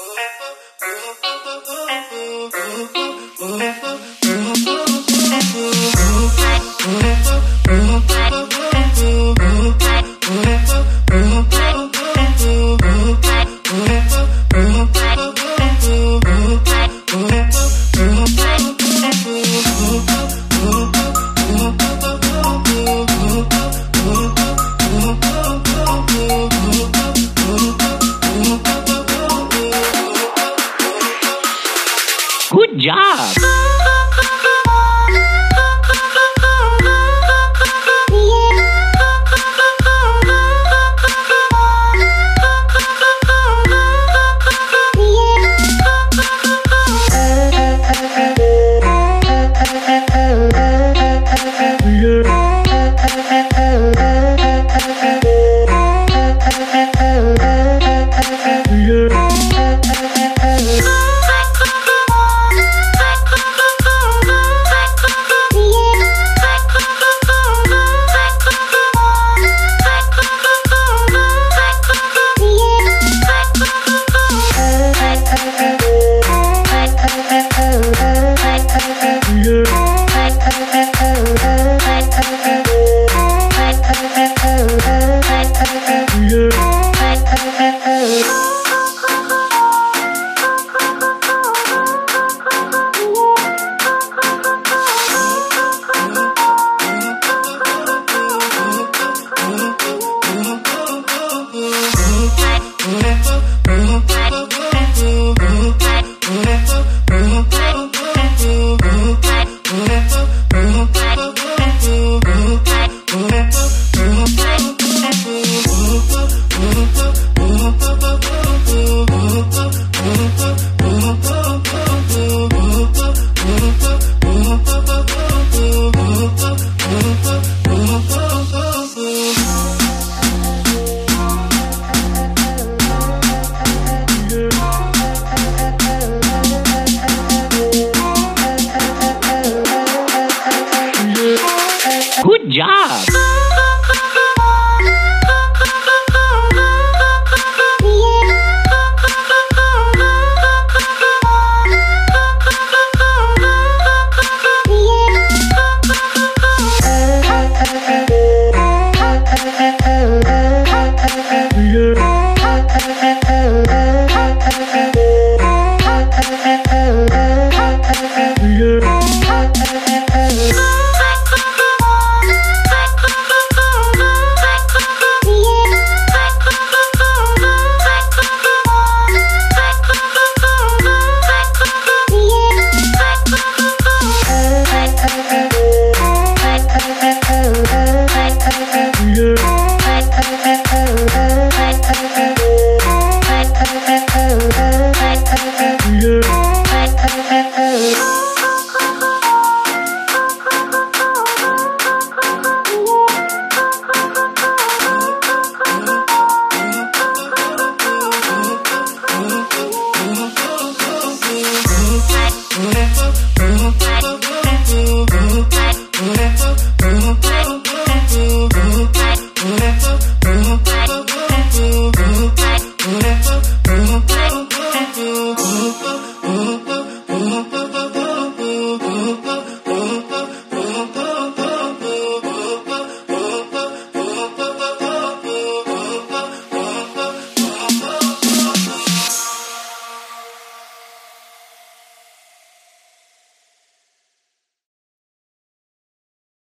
oh you. Good job. Good